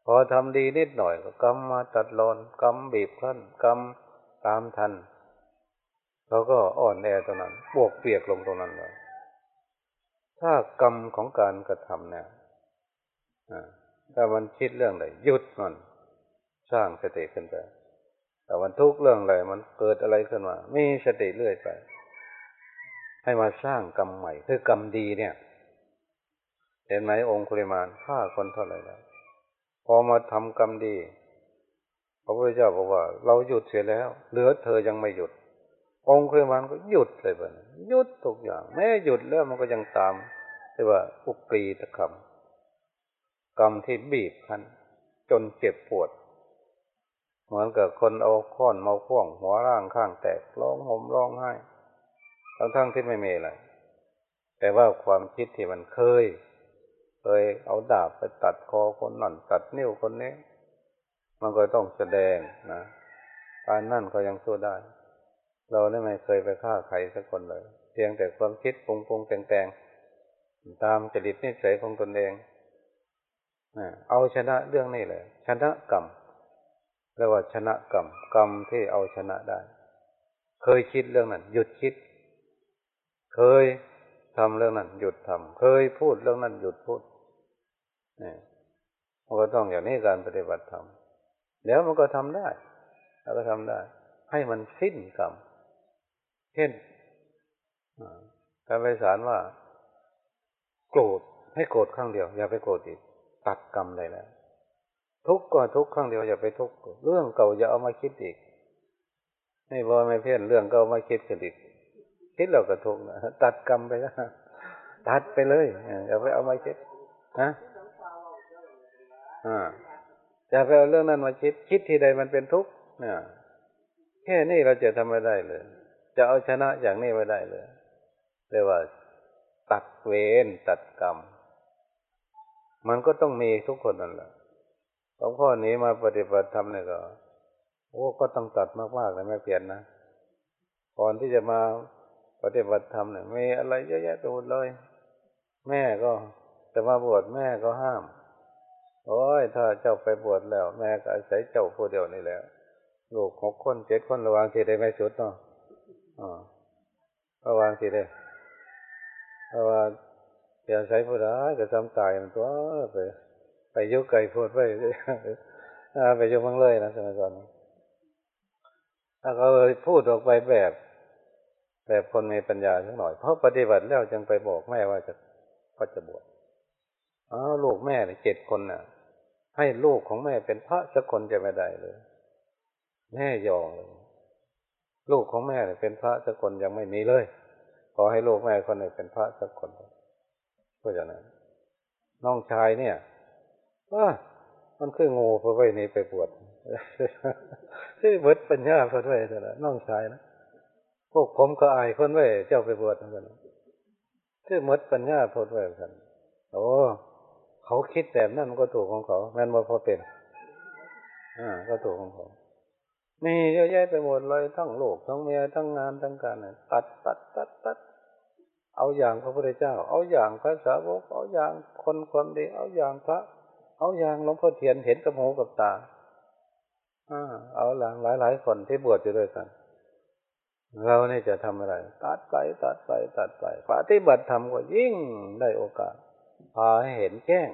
S1: พอทำดีนิดหน่อยก็กรรมมาตัดรอน กรรมบีบขั้น กรรม ตามทันเขาก็อ่อนแอตรงนั้นบวกเปียกลงตรงนั้นเลยถ้ากรรมของการกระทำเนี่ยถ้ามันคิดเรื่องใดหยุดมันสร้างสติขึ้นไปแต่มันทุกเรื่องอะไรมันเกิดอะไรขึ้นมามีสติเรื่อยไป ให้มาสร้างกรรมใหม่ คือกรรมดีเนี่ย เห็นไหมองคุริมานฆ่าคนเท่าไหร่แล้ว พอมาทำกรรมดี พระพุทธเจ้าบอกว่า เราหยุดเสียแล้ว เหลือเธอยังไม่หยุด องคุริมานก็หยุดเลยไปหยุดทุกอย่าง แม้หยุดแล้วมันก็ยังตามเรียกว่าอุปรีตะคำกรรมที่บีบคั้นจนเจ็บปวด เหมือนกับคนเอาค้อนมาพ่วงหัวร่างข้างแตกร้องห่มร้องไห้ทั้งทั้งที่ไม่มีอะไรแต่ว่าความคิดที่มันเคย เคยเอาดาบไปตัดคอคนนั่นตัดนิ้วคนนี้ มันก็ต้องแสดงนะการนั่นก็ยังสู้ได้ เราไม่เคยไปฆ่าใครสักคนเลย เพียงแต่ความคิดปรุงปรุงแต่งแต่งตามจริตนิสัยของตนเองเอาชนะเรื่องนี้เลยชนะกรรมเรียกว่าชนะกรรมกรรมที่เอาชนะได้ เคยคิดเรื่องนั้น หยุดคิด เคยทำเรื่องนั้น หยุดทำเคยพูดเรื่องนั้น หยุดพูดนี่มันก็ต้องอย่างนี้การปฏิบัติธรรม เดี๋ยวมันก็ทำได้เราก็ทำได้ ให้มันสิ้นกรรมเช่นการไปสารว่า โกรธให้โกรธครั้งเดียว อย่าไปโกรธอีกตัดกรรมเลยแล้วทุกข์ก็ทุกข์ครั้งเดียวอย่าไปทุกข์เรื่องเก่าอย่าเอามาคิดอีกไม่พอไม่เพี้ยนเรื่องเก่ามาคิดกันอีกคิดเราก็ทุกข์นะตัดกรรมไปแล้วตัดไปเลยอย่าไปเอามาคิดฮะอ่า อย่าไปเอาเรื่องนั้นมาคิด คิดทีใดมันเป็นทุกข์เนี่ยแค่นี้เราจะทำไม่ได้เลย จะเอาชนะอย่างนี้ไม่ได้เลยเรียกว่า ตัดเวรตัดกรรม มันก็ต้องมีทุกคนนั่นแหละหลวงพ่อนี้มาปฏิบัติธรรมเนี่ยก็โอ้ก็ต้องตัดมากๆเลยไม่เปลี่ยนนะก่อนที่จะมาปฏิบัติธรรมเนี่ยมีอะไรเยอะแยะไปหมดเลย แม่ก็จะมาบวชแม่ก็ห้าม โอ้ย ถ้าเจ้าไปบวชแล้ว แม่ก็อาศัยเจ้าผู้เดียวนี่แล้วลูกหกคนเจ็ดคนระวังสิได้ไม่สุดเนาะอ๋อระวังสิได้เพราะว่าอย่าใช้ผู้ใดก็ทำตายมันตัวไปไปยกไก่พูดไปไปยกมังเลยนะสมัยก่อนถ้าเขาพูดออกไปแบบ แบบคนมีปัญญาสักหน่อย เพราะปฏิบัติแล้วจึงไปบอกแม่ว่าจะก็จะบวช อ๋อลูกแม่เจ็ดคนน่ะ ให้ลูกของแม่เป็นพระสักคนจะไม่ได้เลย แม่ยอมเลยลูกของแม่เป็นพระสักคนยังไม่มีเลยขอให้ลูกแม่คนหนึ่งเป็นพระสักคนเพราะฉะนั้นน้องชายเนี่ยว่ามันคืองูพอไว้นี่ไปปวดที่เบิดปัญญาพอไว้แต่ละน้องชายนะพวกผมก็อายคนไว้เจ้าไปบวชเหมือนกันที่มดปัญญาพอไว้กันโอ้ เขาคิดแบบนั้นมันก็ถูกของเขาแม้นว่าพอเป็นอ่าก็ถูกของเขามีเยอะแยะไปหมดเลยทั้งโลกทั้งเมียทั้งงานทั้งการตัดตัดตัดตัดเอาอย่างพระพุทธเจ้า เอาอย่างพระสาวก เอาอย่างคนความดี เอาอย่างพระ เอาอย่างหลวงพ่อเทียนเห็นกับหูกับตาอ่าเอาหลังหลายหลายคนที่บวชอยู่ด้วยกัน เราเนี่ยจะทำอะไร ตัดไปตัดไปตัดไปปฏิบัติธรรมก็ยิ่งได้โอกาส พาให้เห็นแจ้ง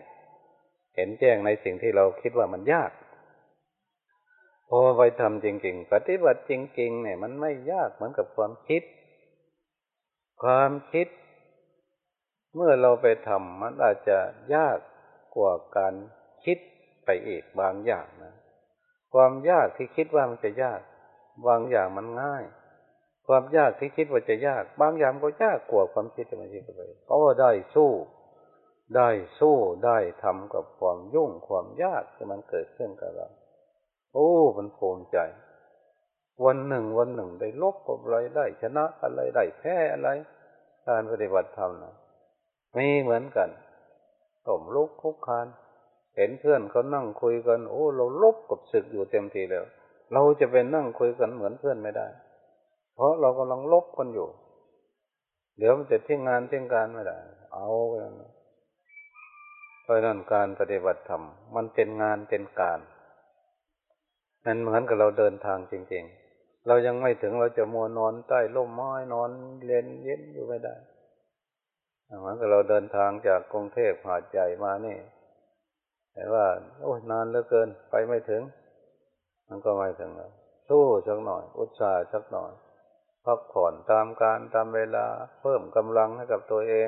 S1: เห็นแจ้งในสิ่งที่เราคิดว่ามันยาก พอไปทำจริงๆ ปฏิบัติจริง ๆ เนี่ย มันไม่ยากเหมือนกับความคิด ความคิด เมื่อเราไปทำมันอาจจะยากกว่าการคิดไปอีกบางอย่างนะ ความยากที่คิดว่ามันจะยาก บางอย่างมันง่าย ความยากที่คิดว่าจะยาก บางอย่างก็ยากกว่าความคิดที่มันคิดไปก็ได้สู้ ได้สู้ได้ทำกับความยุ่งความยากที่มันเกิดขึ้นกับเรา โอ้ มันภูมิใจ วันหนึ่งวันหนึ่งได้ลบกับอะไรได้ชนะอะไรได้แพ้อะไร การปฏิบัติธรรมนะมีเหมือนกันต่มลุกคุกคาน เห็นเพื่อนเขานั่งคุยกัน โอ้ เราลบกับศึกอยู่เต็มทีแล้ว เราจะไปนั่งคุยกันเหมือนเพื่อนไม่ได้ เพราะเรากำลังลบกันอยู่ เดี๋ยวมันจะทิ้งงานทิ้งการไม่ได้ เอาไป เพราะนั้นการปฏิบัติธรรมมันเป็นงานเป็นการนั่นเหมือนกับเราเดินทางจริง ๆ เรายังไม่ถึงเราจะมัวนอนใต้ร่มไม้นอนเรียนเย็นอยู่ไม่ได้เหมือนกับเราเดินทางจากกรุงเทพหาดใหญ่มานี่ แต่ว่า โอ้นานเหลือเกินไปไม่ถึง มันก็ไม่ถึงแล้วสู้สักหน่อย อุตส่าห์สักหน่อยพักผ่อนตามการตามเวลา เพิ่มกำลังให้กับตัวเอง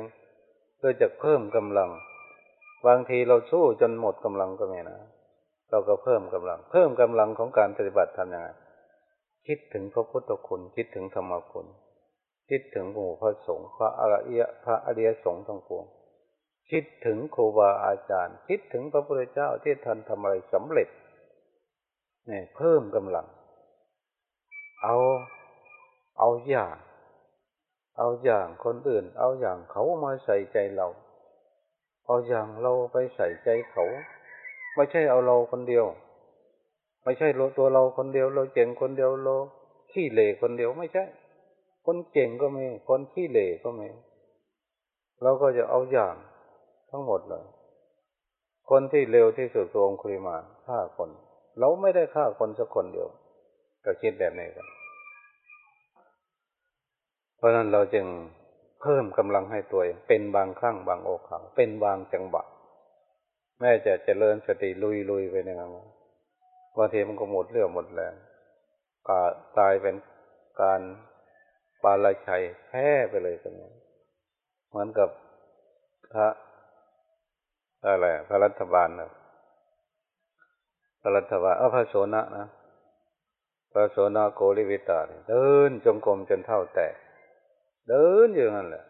S1: เพื่อจะเพิ่มกำลัง บางทีเราสู้จนหมดกำลังก็ไม่นะ เราก็เพิ่มกำลัง เพิ่มกำลังของการปฏิบัติทำยังไงคิดถึงพระพุทธคุณ คิดถึงธรรมคุณ คิดถึงหมู่พระสงฆ์พระอริยพระอริยสงฆ์ทั้งปวง คิดถึงครูบาอาจารย์ คิดถึงพระพุทธเจ้าที่ท่านทำอะไรสำเร็จเนี่ยเพิ่มกำลัง เอาเอาอย่าง เอาอย่างคนอื่น เอาอย่างเขามาใส่ใจเรา เอาอย่างเราไปใส่ใจเขา ไม่ใช่เอาเราคนเดียว ไม่ใช่ตัวเราคนเดียว เราเก่งคนเดียวเราขี้เหร่คนเดียวไม่ใช่ คนเก่งก็มี คนขี้เหร่ก็มีเราก็จะเอาอย่างทั้งหมดเลย คนที่เร็วที่สุดคือองคุริมาฆ่าคน เราไม่ได้ฆ่าคนสักคนเดียวก็คิดแบบนี้กันเพราะนั้นเราจึง เพิ่มกำลังให้ตัวเองเป็นบางครั้งบางโอกาสเป็นบางจังหวะแม่จะเจริญสติลุยลุยไปในนั้นบางทีมันก็หมดเรื่องหมดแรงกาตายเป็นการปาลาชัยแพ้ไปเลยตรงนี้เหมือนกับพระอะไรพระรัฐบาลนะพระรัฐบาลเออพระโสนะนะพระโสนาโกริวิตาเดินจงกรมจนเท่าแตก เดินอยู่นั่นแหละ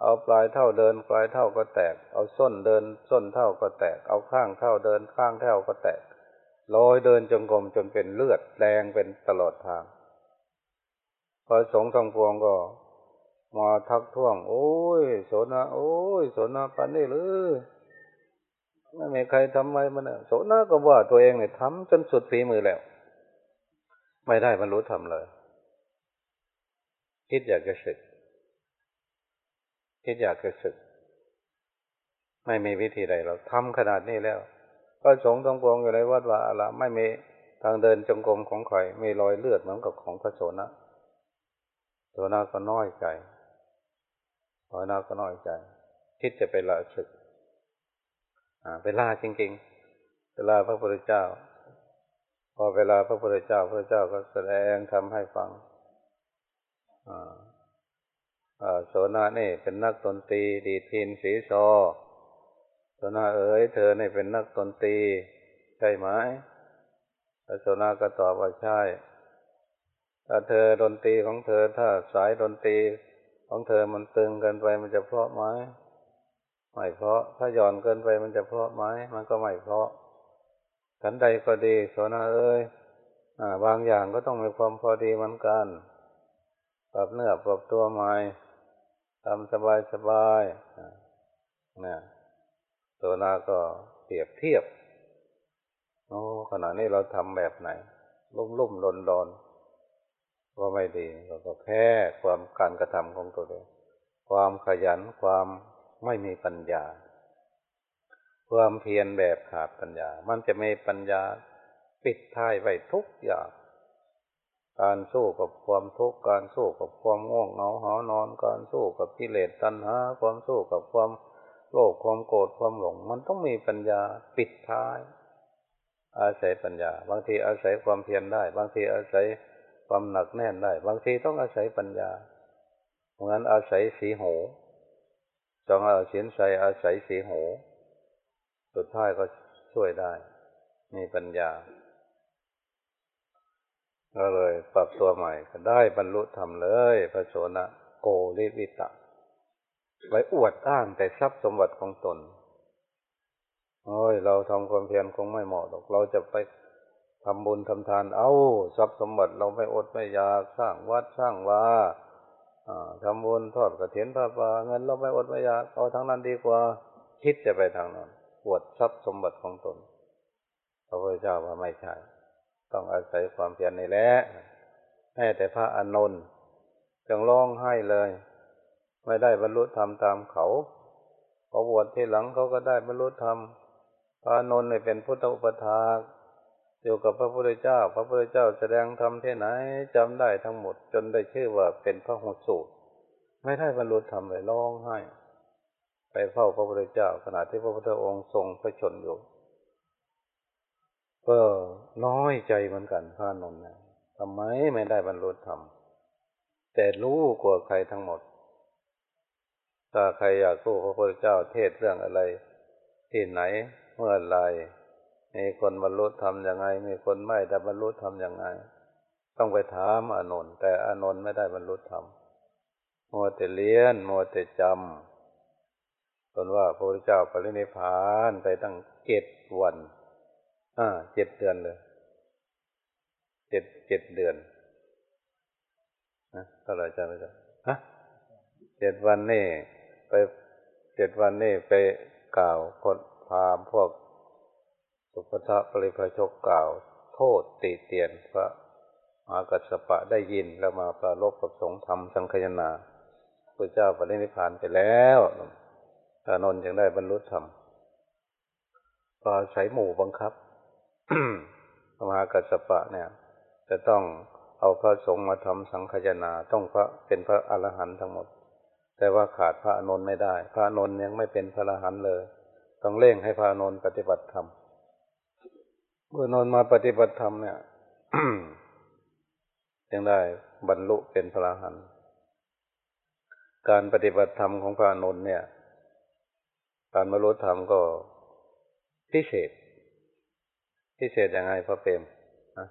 S1: เอาปลายเท่าเดิน ปลายเท่าก็แตก เอาส้นเดิน ส้นเท่าก็แตก เอาข้างเท่าเดิน ข้างเท่าก็แตกลอยเดินจงกรมจนเป็นเลือดแดงเป็นตลอดทางพอสงทองพวงก็มาทักท้วง โอ้ยโสนาโอ้ยโสนาปันนี่หรือไม่มีใครทำไมมันโสนาก็ว่าตัวเองเนี่ยทำจนสุดฝีมือแล้ว ไม่ได้บรรลุธรรมเลย คิดอยากจะสึก คิดอยากจะศึก ไม่มีวิธีใดเราทำขนาดนี้แล้ว ก็สงฆ์ตรงปวงอยู่ในวัดว่าอะไรไม่มีทางเดินจงกรมของใครมีรอยเลือดเหมือนกับของพระโสนะโสนะก็น้อยใจโสนะก็น้อยใจ คิดจะไปละศึกเวลาจริงๆเวลาพระพุทธเจ้า พอเวลาพระพุทธเจ้า พระเจ้าก็แสดงทำให้ฟัง โสนาเนี่เป็นนักดนตรีดีทินสีซอโสนาเอ๋ยเธอเนี่เป็นนักดนตรีใช่ไหมโสนาก็ตอบว่าใช่ถ้าเธอดนตรีของเธอถ้าสายดนตรีของเธอมันตึงเกินไปมันจะเพราะไหมไม่เพราะ ถ้าหย่อนเกินไปมันจะเพราะไหมมันก็ไม่เพราะฉันใดก็ดีโสนาเอ้ยบางอย่างก็ต้องมีความพอดีเหมือนกัน ปรับเนื้อปรับตัวใหม่ทำสบายสบายเนี่ยโซนาก็เปรียบเทียบโอ้ขณะนี้เราทำแบบไหน ลุ่มลุ่มดนดนก็ไม่ดี เราก็แพ้ความการกระทำของตัวเองความขยันความไม่มีปัญญา ความเพียรแบบขาดปัญญา มันจะมีปัญญาปิดท้ายไว้ทุกอย่าง การสู้กับความทุกข์การสู้กับความง่วงเหงาหอนอน การสู้กับกิเลสตัณหา ความสู้กับความโลภความโกรธความหลง มันต้องมีปัญญาปิดท้าย อาศัยปัญญา บางทีอาศัยความเพียรได้ บางทีอาศัยความหนักแน่นได้ บางทีต้องอาศัยปัญญาเพราะงั้นอาศัยสีหูจองเอาเสียนใส่อาศัยสีหูสุดท้ายก็ช่วยได้ มีปัญญา ก็เลยปรับตัวใหม่ก็ได้บรรลุธรรมเลยพระโสนะโกริวิตะไว้อวดอ้างแต่ทรัพย์สมบัติของตน โอ้ย เราทำความเพียรคงไม่เหมาะหรอก เราจะไปทำบุญทำทาน เอาทรัพย์สมบัติเราไม่อดไม่อยากสร้างวัดสร้างวาทำบุญทอดกระเทียนพระปาเงินเราไม่อดไม่อยาก เอาทั้งนั้นดีกว่า คิดจะไปทางนั้นอวดทรัพย์สมบัติของตนพระพุทธเจ้าว่าไม่ใช่ ต้องอาศัยความเพียรนี่แหละแม้แต่พระอานนท์ยังร้องไห้เลย ไม่ได้บรรลุธรรมตามเขาพอบวชทีหลังเขาก็ได้บรรลุธรรมพระอานนท์เป็นพุทธอุปถากอยู่กับพระพุทธเจ้า พระพุทธเจ้าแสดงธรรมที่ไหนจำได้ทั้งหมดจนได้ชื่อว่าเป็นพระหุสูตร ไม่ได้บรรลุธรรมเลยร้องไห้ ไปเฝ้าพระพุทธเจ้า ขณะที่พระพุทธองค์ทรงพระชนอยู่ ก็น้อยใจเหมือนกันพระนนท์นะทำไมไม่ได้บรรลุธรรมแต่รู้กว่าใครทั้งหมด ถ้าใครอยากรู้พระพุทธเจ้าเทศเรื่องอะไร ที่ไหนเมื่อไรมีคนบรรลุธรรมยังไง มีคนไม่ได้บรรลุธรรมยังไง ต้องไปถามอานนท์แต่อานนท์ไม่ได้บรรลุธรรมมัวแต่เลี้ยนมัวแต่จำจนว่าพระพุทธเจ้าปรินิพานไปตั้งเจ็ดวัน อ่าเจ็ดเดือนเลยเจ็ดเจ็ดเดือนนะเท่าไร่จำไม่ได้ฮะเจ็ดวันนี่ไปเจ็ดวันนี่ไปกล่าวคนพามพวก สุภทะปริพชกกล่าว โทษติเตียนพระมากัสปะได้ยินแล้วมาประลบกับสงธรรมสังคยนาพระเจ้าปรินิพานไปแล้วอานนท์ยังได้บรรลุธรรมก็ใช้หมู่บังคับ มหากัสปะเนี่ย จะต้องเอาพระสงฆ์มาทำสังฆยนาต้องพระเป็นพระอรหันต์ทั้งหมด แต่ว่าขาดพระอนนท์ไม่ได้ พระอนนท์ยังไม่เป็นพระอรหันต์เลย ต้องเร่งให้พระอนนท์ปฏิบัติธรรมเมื่อนนท์มาปฏิบัติธรรมเนี่ยยังได้บรรลุเป็นพระอรหันต์การปฏิบัติธรรมของพระอนนท์เนี่ย การบรรลุธรรมก็พิเศษ พิเศษยังไงพระเปรมนะ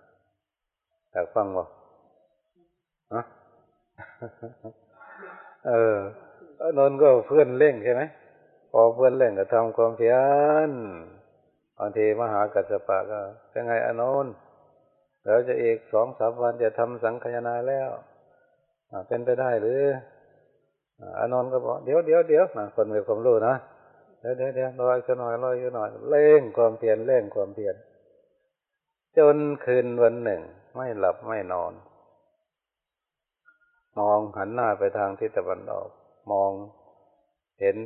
S1: อยากฟังบ่ฮะเออนนก็เพื่อนเล่งใช่ไหมพอเพื่อนเล่งก็ทำความเพียรบางทีมหากัจจปะก็เป็นไงอนนแล้วจะอีกสองสามวันจะทำสังขยาแล้วเป็นไปได้หรืออนนก็บอกเดี๋ยวเดี๋ยวเดี๋ยวคนมีความรู้นะเดี๋ยวเดี๋ยวเดี๋ยวรออีกหน่อยรออีกหน่อยเร่งความเพียรเร่งความเพียร จนคืนวันหนึ่ง ไม่หลับไม่นอน มองหันหน้าไปทางทิศตะวันออก มองเห็น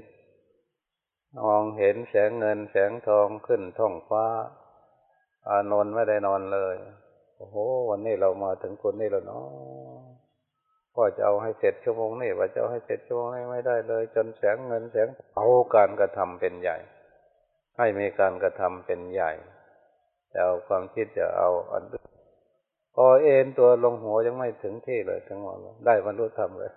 S1: มองเห็นแสงเงินแสงทองขึ้นท้องฟ้า อานนไม่ได้นอนเลย โอ้โห วันนี้เรามาถึงคนนี้แล้วเนาะพ่อจะเอาให้เสร็จชั่วโมงนี้ว่าจะเอาให้เสร็จชั่วโมงนี้ไม่ได้เลย จนแสงเงินแสงเอาการกระทำเป็นใหญ่ ให้มีการกระทำเป็นใหญ่ จะเอาความคิดจะเอาอันพอเอ็นตัวลงหัวยังไม่ถึงที่เลยทั้งหมดได้บรรลุธรรมเลย